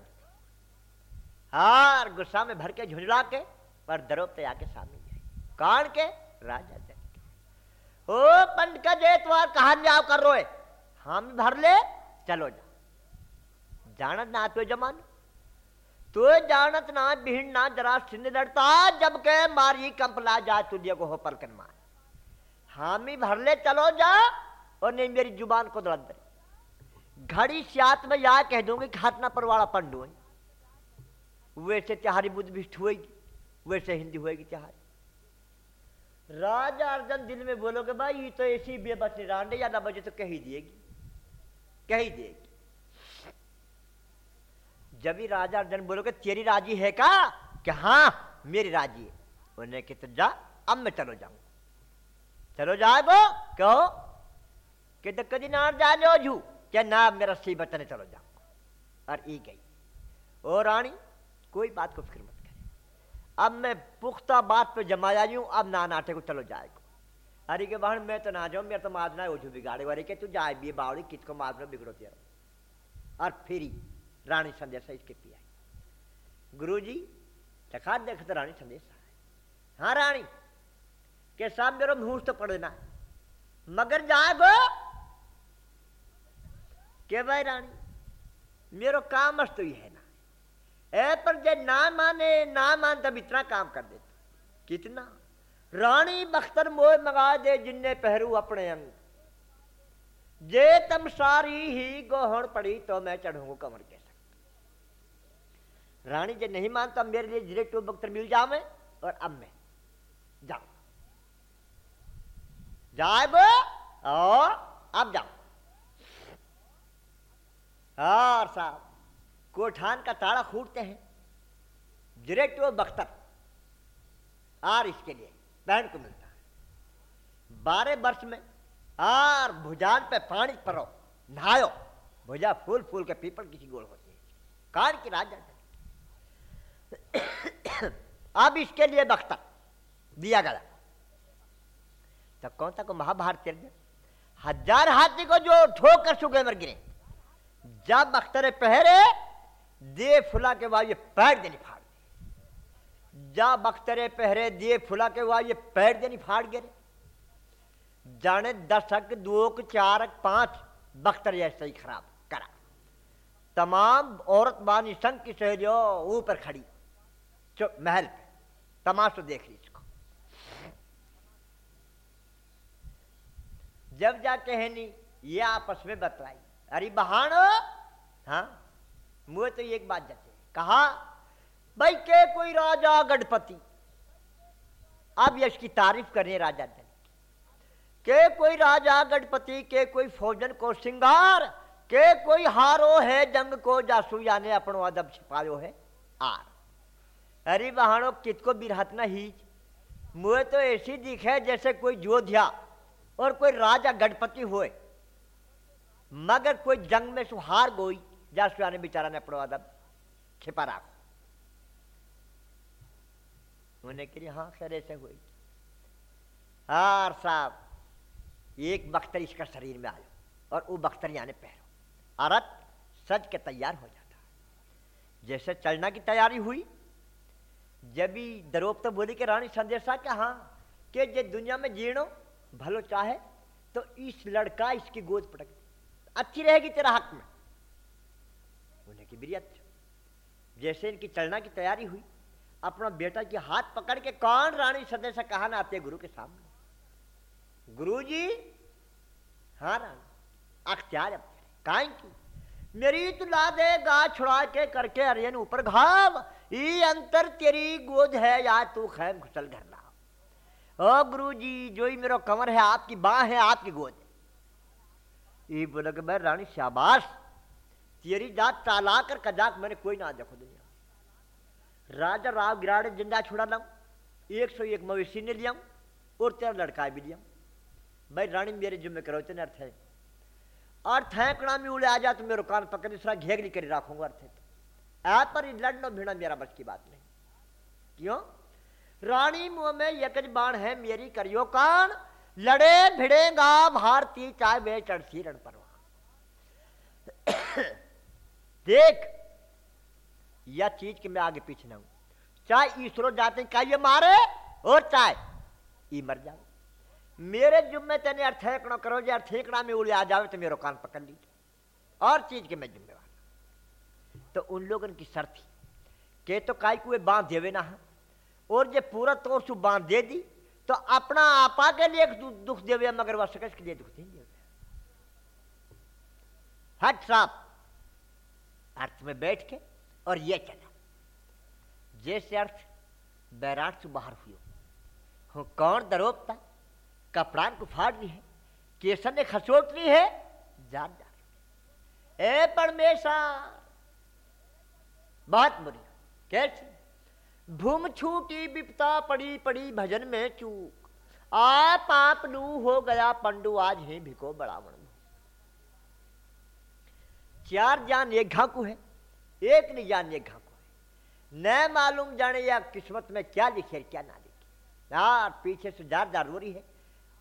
हार गुस्सा में भर के झुंझला के, पर दरोब पे आके सामने कान के? राजा ओ पंड का जे तुम्हार कहा जाओ कर रोए, हम भर ले, चलो जा जानत ना तो जमान। तो जानत ना बिहन ना, जरा सिंध लड़ता, जब के मारी कंपला जा तुझे को हो पलकन मार हम भर ले, चलो जा और नहीं मेरी ज़ुबान को दर्द घड़ी सियात में या कह दूँगी कि हाथ ना परवाड़ा पंडू है वैसे त्योहारी बुद्ध बिष्ट हुएगी वैसे हिंदी होएगी त्योहारी राजा अर्जन दिल में बोलोगे भाई, ये तो ऐसी बेबस रांडे या ना बजे तो कही देगी कही देगी। जब ही राजा अर्जन बोलोगे तेरी राज़ी है का? कि हाँ मेरी राज़ी है। उन्हें कि तो जा, अब मैं चलो जाऊँ। चलो जाएगो कहो, कि तो कभी ना जा लो जू क्या ना मेरा सी बचने चलो जाओ। और ई गई। ओ रानी, कोई बात को फ़िक्र मत करे। अब मैं पुख्ता बात पे जमाया हूँ अब ना नाटे को चलो जाएगो अरे के बहन, मैं तो ना जाऊँ, मेरा तो माजना है ओझू बिगाड़े वाले के, तू जाए भी, बावड़ी किसको माजना बिगड़ो तेरा। और फिर रानी संदेश इसके पिया गुरु जी चखा देख तो रानी संदेश है। रानी, के साथ मेरा मुँह तो पड़ना है। मगर जागो के भाई रानी मेरो काम मस्त ही है ना ए पर जे ना माने ना मान तब इतना काम कर देता कितना रानी बख्तर मोह मगा दे जिन्ने पहरू अपने अंग जे तम सारी ही गोहण पड़ी तो मैं चढ़ूँगा कमर के सकता रानी जे नहीं मानता मेरे लिए डायरेक्ट बख्तर मिल जाओ मैं और अब मैं जाऊँ जाए और अब जाओ और साहब, कोठान का ताड़ा खूटते हैं। डायरेक्ट वो बख्तर, और इसके लिए बहन को मिलता है। बारह वर्ष में और भुजान पे पानी परो, नहायो। भुजा फूल फूल के पीपल किसी गोल होती है। कान की राजा अब इसके लिए बख्तर, दिया गया। तो कौन सा को महाभारत हज़ार हाथी को जो ठोकर सुगे मर गिरे। जब बख्तर पहरे दे फुला के बाद ये पैर देनी फाड़ दे। जा बख्तरे पहरे, दिए फुला के बाद ये पैर देनी फाड़ गिरे। जाने दशक दो चार पाँच, बख्तर ऐसे ही खराब करा। तमाम औरत बानी संघ की सहेलियों ऊपर खड़ी। महल पे। तमाशो देख रही इसको। जब जा कहनी ये आपस में बतलाई। अरे बहान। हाँ? मुझे तो एक बात जचे कहा, भाई, के कोई राजा गणपति? अब यश की तारीफ़ करने राजा जन के। कोई राजा गणपति, के कोई फौजन को सिंगार के कोई हारो है जंग को जासू याने अपनो अदब छिपायो है? आर। अरे बहानो, कितको बिरहत न ही मुझे तो ऐसी दिखे जैसे कोई जोध्या और कोई राजा गणपति होए। मगर कोई जंग में सुहार गोई, जासू याने बेचारा ने अपनो अदब छिपा रखो। उन्हें कही हाँ खैर, ऐसे हुई हार साहब, एक बख्तर इसका शरीर में आयो और वो बख्तर यानी पहरो। औरत सज के तैयार हो जाता। जैसे चलना की तैयारी हुई, जब भी दरोप तो बोली कि, रानी, संदेशा क्या? हाँ कि जे दुनिया में जीणो, भलो चाहे तो इस लड़का इसकी गोद पटक अच्छी रहेगी तेरा हक में। उन्हें की बिरी अच्छा जैसे इनकी चलना की तैयारी हुई, अपना बेटा के हाथ पकड़ के कौन रानी सदस्य से कहा ना आते गुरु के सामने? गुरु जी हाँ रानी, अख्तियार की? मेरी तो ला दे गा छुड़ा के करके अरियन ऊपर घाव, ई अंतर तेरी गोद है या तू खैम घुसल घर ला ओ गुरु जी जो ही मेरा कमर है, आपकी बाह है, आपकी गोद ये बोला कि मैं रानी शाबाश। तेरी जात चाला कर कजाक मैंने कोई ना देखो दुनिया। राजा राव गिराड़े ज़िंदा छुड़ा लाऊं, एक सौ एक मवेशी ने लिया और तेरा लड़का भी लिया भाई रानी मेरे जिम्मे करो तेने अर्थ है। अर्थ है कड़ा में उड़े आ जा तो मेरे कान पकड़ दूसरा घेगली कर रखूँगा अर्थ है। ऐ पर लड़ना भिड़ना मेरा बस की बात नहीं। क्यों? रानी मुँह में यकज बाण है, मेरी करियो कान। लड़े भिड़ेगा भारती चाहे वे चढ़सी रण पर देख या चीज़ के मैं आगे पीछे ना हूँ। चाहे ईश्वर जाते हैं ये मारे और चाहे ई मर जाओ मेरे जुम्मे तेने अर्थेकड़ा करो, जो अर्थेकड़ा में उड़े आ जाओ तो मेरे कान पकड़ लीजिए। और चीज़ के मैं जिम्मेवार तो उन लोगों की शर्त के तो काय को बाँध देवे ना। और जे पूरा तौर से बाँध दे दी तो अपना आपा के लिए दुख देवे मगर वह सकस के लिए दुख नहीं देवे। हट साफ़ अर्थ में बैठ के और ये चला। जैसे अर्थ बैराट से बाहर हुए हो। कौन दरोपता? कपड़ान को फाड़ ली है। केसर ने खसोट ली है। जान जा। परमेशा बहुत बुरी। कैसे? भूम छूटी विपता पड़ी पड़ी भजन में चूक। आ पाप नू हो गया पंडु, आज ही भिको बड़ावण। चार जान एक घाकू है, एक नहीं जान एक घाकू है। न मालूम जाने या किस्मत में क्या लिखे क्या ना लिखे। यार, पीछे से जार जार हो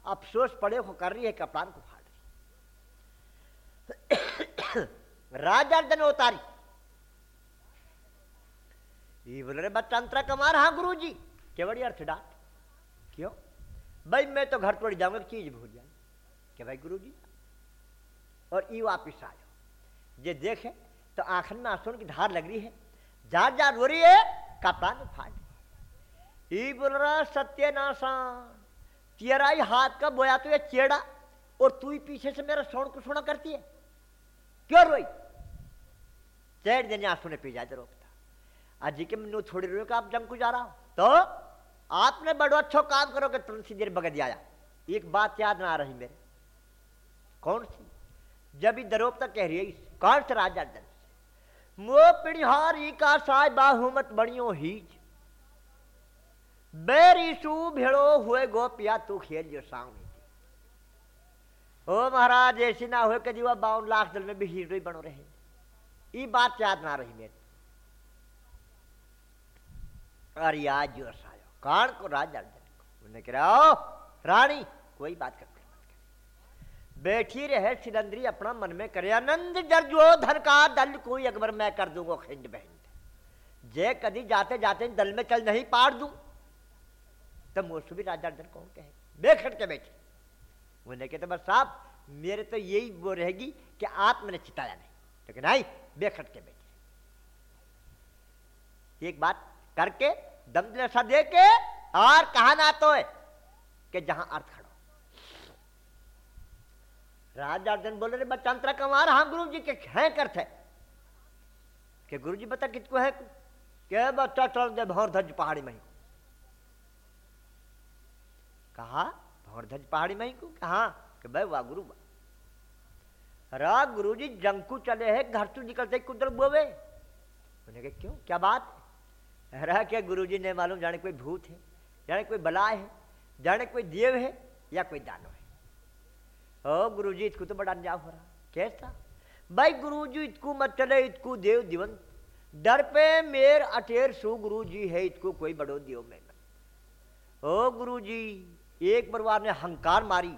अफसोस पड़े को कर रही है, कप्तान को फाड़ रही राजर्दन उतारी। ये बोल रहे बच्चा अंतरा कमार हाँ गुरु जी केवड़ी अर्थ डांट क्यों? भाई, मैं तो घर तोड़ जाऊँगा, चीज़ भूल जाए कि भाई गुरु जी और ई वापिस आ जाओ। ये देखे तो आखिर में आँसू की धार लग रही है। जार जार हो रही है कप्तान फाड़ ई बोल रहा, सत्य नासान तेरा ही हाथ का बोया तो ये चेड़ा और तू ही पीछे से मेरा सोन को सोना करती है। क्यों रोई? चेड़ देने आँसू ने पी जाते रोकता अजी के मैं थोड़ी रोई का आप जंग को जा रहा हो तो आपने बड़ो अच्छो काम करो कि तुलसी देर बगद आया। एक बात याद ना आ रही मेरे। कौन सी? जब ही दरोपता कह रही है कौन से राजा दल मो पिढ़िहारी का साय बाहुमत बड़ियों हीज बेरीसू भेड़ो हुए गोपिया तू खेल जो सामने ओ महाराज, ऐसी ना हुए कि जीवा बावन लाख दल में भी हीरो ही बनो रहे। ये बात याद ना रही मेरे। अरे आज जो सायो कान को राजा उन्हें कह रहा रानी कोई बात करते बैठी रहे सिलंदरी अपना मन में करे आनंद डर जो धन का दल कोई अकबर मैं कर दूँगा खिंड बहिंड जे कभी जाते जाते दल में चल नहीं पार दूँ तब मुझसे भी राजा डर कौन कहे बेखट के बैठे उन्हें कहते बस साहब मेरे तो यही वो रहेगी कि आप मैंने चिताया नहीं लेकिन नहीं बेखट के बैठे एक बात करके दम दिलासा दे के और कहा ना तो है कि जहाँ अर्थ खड़ो राजा अर्जन बोले रे बच्चा अंतरा कमार हाँ गुरु जी के हैं अर्थ है। कि गुरु जी बता कितको है? के बच्चा चल दे भौर धज पहाड़ी में कहा भौर धज पहाड़ी में को कहा कि भाई, वाह, गुरु रा गुरु जी जंकू चले है, घर से निकलते कुदर बोवे। उन्हें क्यों? क्या बात रहा क्या गुरु जी ने मालूम जाने कोई भूत है, जाने कोई बला है, जाने कोई देव है या कोई दानो है। ओ गुरु जी इसको तो बड़ा अंजाम हो रहा। कैसा भाई गुरु जी इसको मत चले इसको देव दिवंत। डर पे मेर अटेर सु गुरु जी है, इतको कोई बड़ो देव में ओ गुरु जी एक परिवार ने हंकार मारी।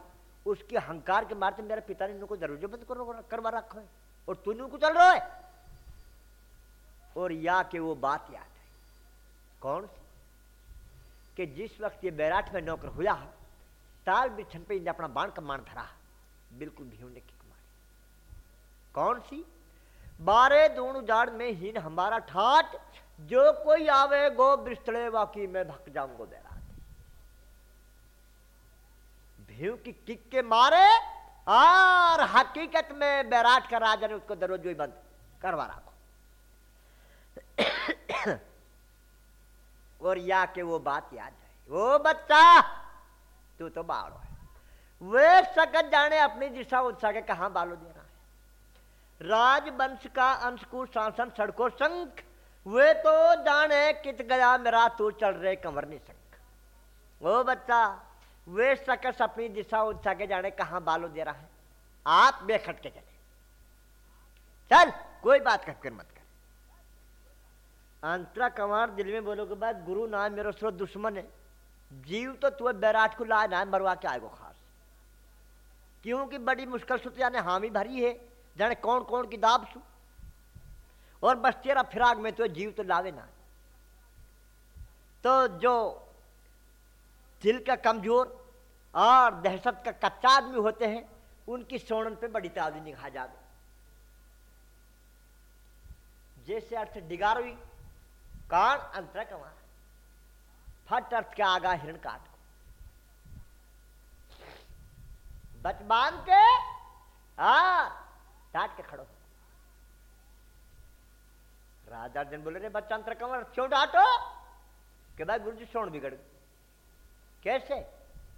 उसके हंकार के मारते मेरे पिता ने उनको दरवाजे बंद करवा रखा है। और तूने उनको चल रहा है। और या के वो बात याद कौन? कि जिस वक्त ये बैराठ में नौकर हुआ, ताल बिछन पे इन्हें अपना बाण कमान धरा। बिल्कुल भी ने किक मारी। कौन सी? बारे दूण उजाड़ में हीन हमारा ठाट, जो कोई आवे गो बिस्तड़े वाकी मैं भक जाऊंगो बैराठ भीव की किक के मारे और हकीकत में बैराठ का राजा ने उसको दरवाजे बंद करवा रखो। और या के वो बात याद है वो बच्चा, तू तो बाड़ो है। वे सकत जाने अपनी दिशा उत्साह के कहा बालो देना है। राजवंश का अंश को शासन सड़को संख, वे तो जाने कित गया मेरा तू चल रहे कंवरनी संख। वो बच्चा वे सकस अपनी दिशा उत्साह के जाने कहा बालो दे रहा है। आप बेखट के चले। चल, कोई बात कर मत। अंतरा कंवर दिल में बोलो के बाद गुरु नाम मेरा स्रोत दुश्मन है। जीव तो तू बैराट को ला ना मरवा के आएगो खास। क्योंकि बड़ी मुश्किल से जाने हामी भरी है, जाने कौन कौन की दाब सु। और बस तेरा फिराग में तो जीव तो लावे ना तो जो दिल का कमज़ोर और दहशत का कच्चा आदमी होते हैं, उनकी सोनन पे बड़ी ताजी निगाह जावे। जैसे अर्थ डिगार हुई कान अंतर कमा। फट अर्थ के आगा हिरण काट को। बच बाँध के, हा, डांट के खड़ो। राजा अर्जुन बोले रे बच्चा अंतर कमर क्यों डांटो? कि भाई गुरु जी सोन बिगड़ गई कैसे?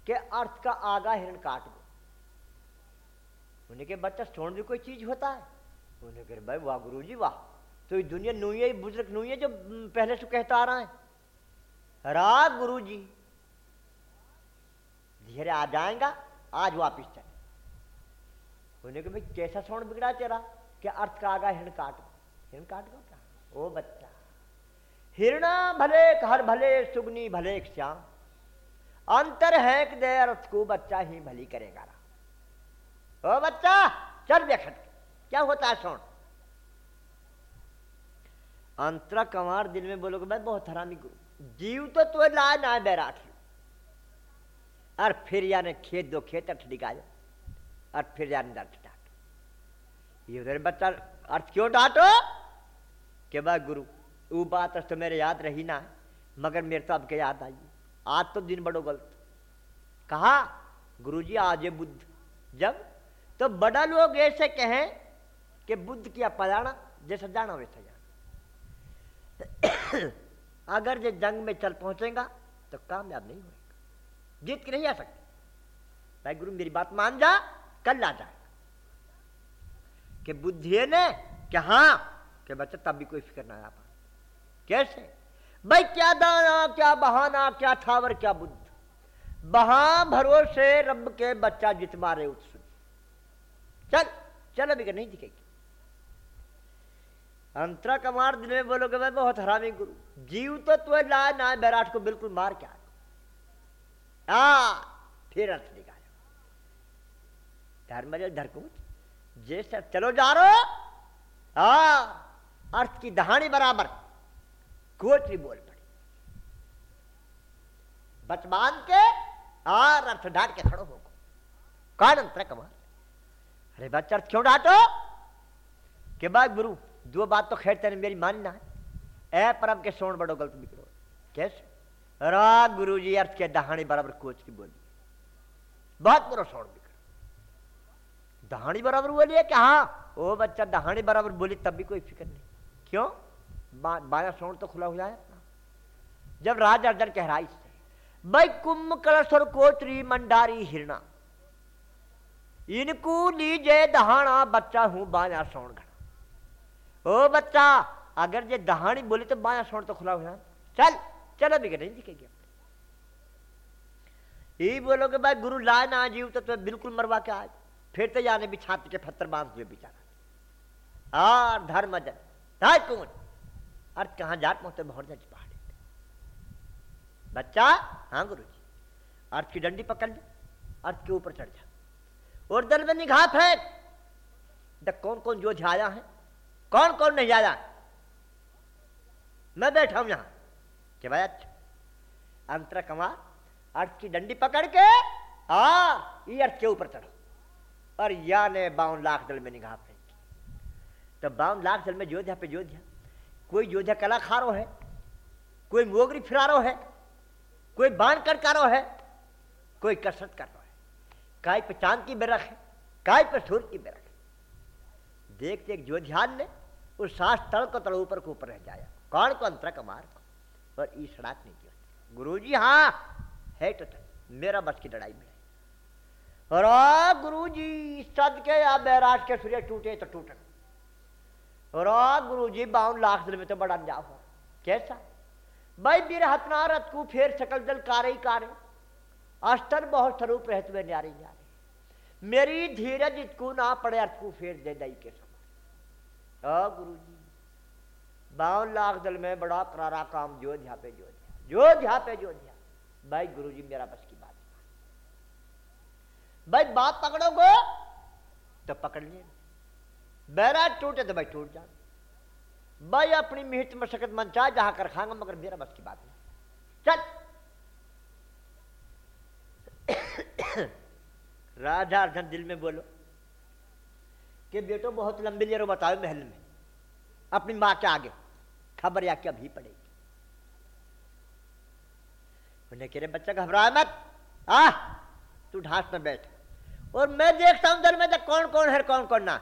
के अर्थ का आगा हिरण काट दो। उन्हें के बच्चा सोन भी कोई चीज़ होता है? उन्हें कह, भाई वाह गुरु जी वाह। तो ये दुनिया नुई बुज़ुर्ग नुई है जो पहले से कहता आ रहा है। राग गुरु जी धीरे आ जाएगा, आज वापिस चले। उन्हें के भाई, कैसा सोन बिगड़ा तेरा? क्या अर्थ का आगा हिरण काट? हिरण काट दो क्या? ओ बच्चा, हिरणा भले हर भले सुगनी, भले श्याम। अंतर है कि दे अर्थ को, बच्चा ही भली करेगा ओ बच्चा, चल देख क्या होता है सोन अंतरा कंवार दिल में बोलोगे, मैं बहुत हरामी गुरु जीव तो तो ला ना बैराठ और फिर याने खेत, दो खेत अर्थ दिखाया और फिर याने अर्थ डांटो ये उधर बच्चा अर्थ क्यों डांटो? के बाद गुरु वो बात तो मेरे याद रही ना मगर मेरे तो अब के याद आई आज तो दिन बड़ो गलत। कहा? गुरुजी, आज है बुद्ध। जब? तो बड़ा लोग ऐसे कहें कि बुद्ध किया पलाना, जैसा जाना वैसा जाना। अगर ये जंग में चल पहुंचेगा तो कामयाब नहीं होगा। जीत के नहीं आ सकते। भाई गुरु, मेरी बात मान जा, कल आ जाए कि बुद्धि ने, कि हाँ कि बच्चा, तब भी कोई फ़िक्र ना आ पा कैसे? भाई, क्या दाना, क्या बहाना, क्या थावर, क्या बुद्ध। बहा भरोसे रब के बच्चा जित मारे उत्सुक चल चल, अभी नहीं दिखेगी। अंतरा कमार दिन में बोलोगे, मैं बहुत हरामी गुरु। जीव तो तु ला ना बैराट को बिल्कुल मार क्या आ फिर अर्थ निकालो। धर्म धरकू जैसे चलो जा रो आ, अर्थ की दहानी बराबर। कोटरी बोल पड़ी। बच बाँध के और अर्थ डांट के खड़ो हो कौन अंतर कमाल अरे बच्चा अर्थ क्यों डांटो? के बाद गुरु दो बात तो खैर तेरे मेरी मानना है ए परम के सोन बड़ो गलत बिगड़ो कैसे? रा गुरु जी अर्थ के दहानी बराबर कोच की बोली। बहुत बड़ो सोन बिगड़ो दहानी बराबर बोलिए कि हाँ। ओ बच्चा, दहानी बराबर बोली तब भी कोई फ़िक्र नहीं। क्यों? बाया सोन तो खुला हुआ है जब राज अर्जन कहराई से, भाई कुंभ कलश और कोचरी मंडारी हिरणा इनको लीजे दहाना, बच्चा हूँ बाया सोन घना ओ बच्चा, अगर ये दहानी बोले तो बाया सोन तो खुला हुआ चल, चलो भी नहीं दिखेगी। यही बोलोगे, भाई गुरु ला ना जीव तो तुम्हें बिल्कुल मरवा के आज फिर तो जाने भी छाती के पत्थर बाँध हुए बेचारा। और धर्म जन कौन? और कहा जाट पहुँचते बहुत जाती पहाड़ी बच्चा हाँ गुरु जी, अर्थ की डंडी पकड़ ली, अर्थ के ऊपर चढ़ जा। और दल में निगाह फेंक कौन कौन जो झाया है कौन कौन नहीं आया मैं बैठा हूँ यहाँ। कि भाई अच्छा अंतर कमा अर्थ की डंडी पकड़ के, हा ये अर्थ के ऊपर चढ़ो। और या ने बावन लाख दल में निगाह फेंकी तो बावन लाख दल में योद्धा पे योद्धा कोई योद्धा कलाकारो है, कोई मोगरी फिरारो है, कोई बाण कटकारो है, कोई कसरत कर रहा है। काय पे चाँद की बेरख है काय पे सूर्य की बेरख देखते एक ध्यान ने उस सांस तड़ को तड़ ऊपर को ऊपर रह जाया। कौन को अंतरा का मार को? और ई सड़ाक नहीं किया। गुरु जी हाँ है तो मेरा बस की लड़ाई में और गुरु जी सद के या बैराज के सूर्य टूटे तो टूटे। और गुरु जी बावन लाख दिल में तो बड़ा अंजाम हो। कैसा? भाई बीर हतना रथ को फेर सकल दल कारे ही कारे। अस्तर बहुत स्वरूप रहते हुए न्यारे न्यारे। मेरी धीरज इतकू ना पड़े अर्थ को फेर दे दई के गुरु जी बावन लाख दल में बड़ा करारा काम जो ध्या पे जो ध्या जो ध्या पे जो ध्या भाई गुरु जी मेरा बस की बात भाई, बात पकड़ोगे तो पकड़ ले बैराज टूटे तो भाई टूट जा भाई, अपनी मिहित मशक्कत मन चाह जहाँ कर खाऊँगा, मगर मेरा बस की बात नहीं। चल। राजा अर्जन दिल में बोलो। कि बेटो, बहुत लंबी देर बताओ महल में। अपनी माँ के आगे। खबर या क्या भी पड़ेगी। उन्हें कह रहे, बच्चा घबरा मत। आ, तू ढांस में बैठ। और मैं देखता हूँ, दल में तो कौन कौन है कौन कौन ना।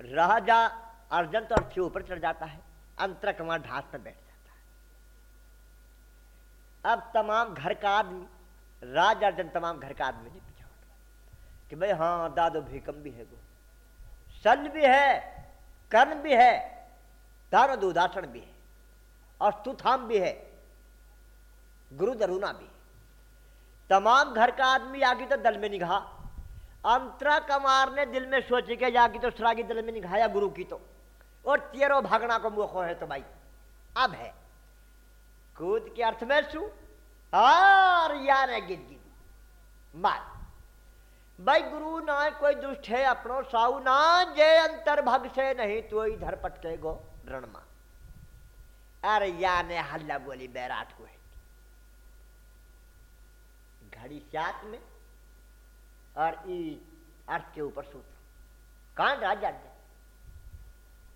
राजा अर्जन तो अर्थी ऊपर चढ़ जाता है। अंतर कमार ढांस में बैठ जाता है। अब तमाम घर का आदमी, राज अर्जन तमाम घर का आदमी कि भाई हाँ दादो भीकम भी है गो। सन भी है, कर्ण भी है, दानो दुदासन भी है और स्तुथाम भी है, गुरु दरुना भी तमाम घर का आदमी आगे तो दल में निगाह अंतरा कमार ने दिल में सोच के जागी तो सरागी दल में निगाया गुरु की तो। और तेरो भागना को मुखो है तो भाई, अब है। कूद के अर्थ में सू और यार गिद गिद मार। भाई गुरु ना कोई दुष्ट है अपनो, साहु ना जे अंतर भग से नहीं तो इधर पटके गो रणमा। अरे या ने हल्ला बोली बैराट को घड़ी सात में और ई अर्थ के ऊपर सूत्र। कान राजा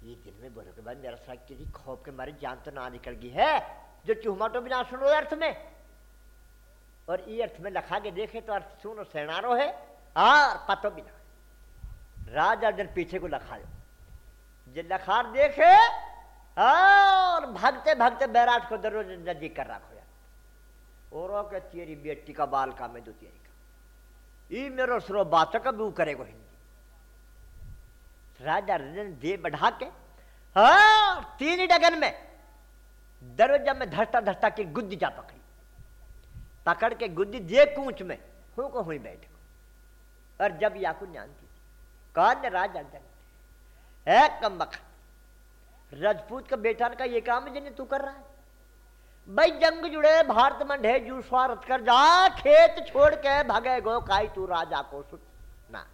ये दिन में बोलो के बाद मेरा साथ किसी खौफ के मारे जान तो ना निकल गई है, जो चूहमा तो बिना सुनो अर्थ में। और ये अर्थ में लखा के देखे तो अर्थ सुनो, सेनारो है। पतो बिना राजा जन पीछे को लखायो जो लखार देखे, और भागते भागते बैराट को दरोज नजीक कर रखो यार और तेरी बेटी का बाल का में दो तेरी का ई मेरो सरो बातों का भी करेगो हिंदी। राजा रजन दे बढ़ा के हाँ तीन डगन में दरवाज़ा में धरता धरता की गुद्दी जा पकड़ी। पकड़ के गुद्दी दे कूच में हुई बैठ और जब याकू जानती थी कौन राजा जन है कम राजपूत का बेटा का ये काम जिन्हें तू कर रहा है। भाई जंग जुड़े, भारत में ढे जू स्वार्थ कर जा, खेत छोड़ के भगे गो, काई तू राजा को सुन ना।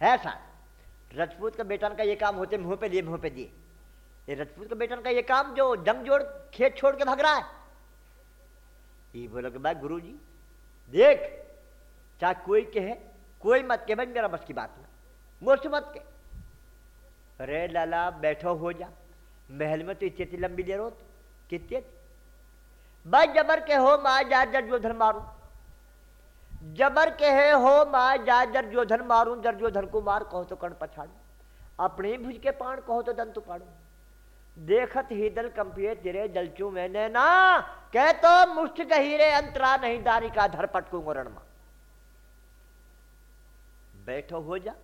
है साहब, रजपूत का बेटन का ये काम होते मुँह पे दिए मुँह पे दिए। ये रजपूत का बेटन का ये काम जो जंग जोड़, खेत छोड़ के भग रहा है। ये बोलो कि, भाई गुरु जी देख चाहे कोई कहे, कोई मत के भाई मेरा बस की बात ना मुझसे मत के अरे लाला, बैठो, हो जा। महल में तो इतनी लंबी देर हो कितने भाई जबर के हो, माँ जा, जर जो धन मारू। जबर कहे हो माँ जा, जर जोधन मारू। जर जो धन को मार, कहो तो कण पछाड़ू। अपने भुज के पाण कहो तो दंत पाड़ू देखत ही दल कंपिए, तेरे जलचू मैंने ना कह तो मुष्ट गहीरे अंतरा नहीं, दारी का धर पटकू रण बैठो हो जा।